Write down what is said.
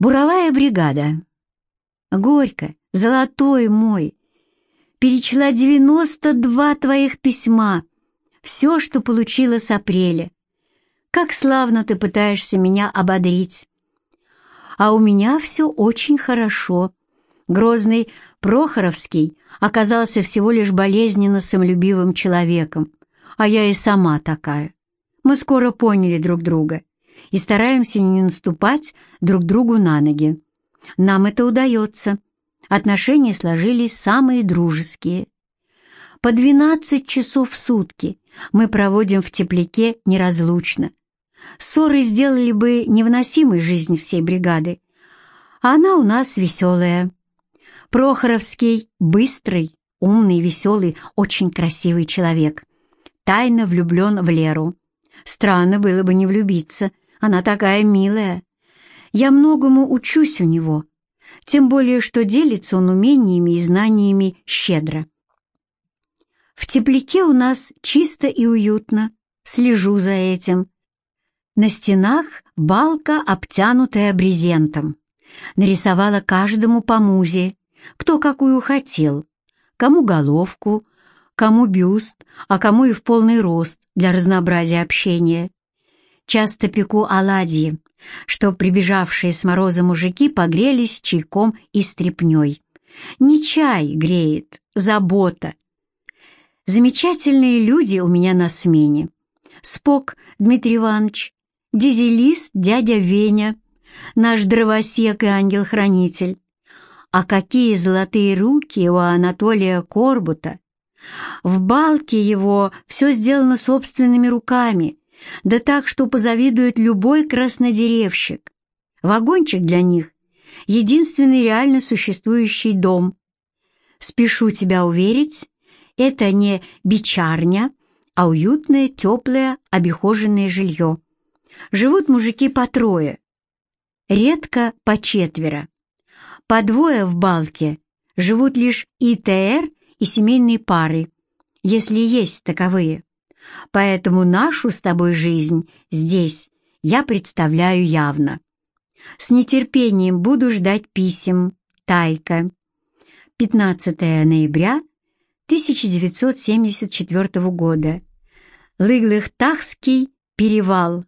Буровая бригада. Горько, золотой мой. Перечла 92 твоих письма. Все, что получила с апреля. Как славно ты пытаешься меня ободрить. А у меня все очень хорошо. Грозный Прохоровский оказался всего лишь болезненно самолюбивым человеком, а я и сама такая. Мы скоро поняли друг друга и стараемся не наступать друг другу на ноги. Нам это удается. Отношения сложились самые дружеские. По 12 часов в сутки мы проводим в тепляке неразлучно. Ссоры сделали бы невыносимой жизнь всей бригады, а она у нас веселая. Прохоровский быстрый, умный, веселый, очень красивый человек. Тайно влюблен в Леру. Странно было бы не влюбиться, она такая милая. Я многому учусь у него, тем более, что делится он умениями и знаниями щедро. В тепляке у нас чисто и уютно, слежу за этим. На стенах балка, обтянутая брезентом. Нарисовала каждому по музе, кто какую хотел, кому головку, кому бюст, а кому и в полный рост для разнообразия общения. Часто пеку оладьи, чтоб прибежавшие с мороза мужики погрелись чайком и стряпней. Не чай греет, забота. Замечательные люди у меня на смене. Спок Дмитрий Иванович, Дизелист дядя Веня, наш дровосек и ангел-хранитель. А какие золотые руки у Анатолия Корбута! В балке его все сделано собственными руками, да так, что позавидует любой краснодеревщик. Вагончик для них — единственный реально существующий дом. Спешу тебя уверить, это не бичарня, а уютное, теплое, обихоженное жилье. Живут мужики по трое, редко по четверо. По двое в балке живут лишь ИТР и семейные пары, если есть таковые. Поэтому нашу с тобой жизнь здесь я представляю явно. С нетерпением буду ждать писем. Тайка. 15 ноября 1974 года. Лыглых-Тахский перевал.